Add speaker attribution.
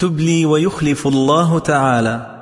Speaker 1: تبلي ويخلف الله تعالى.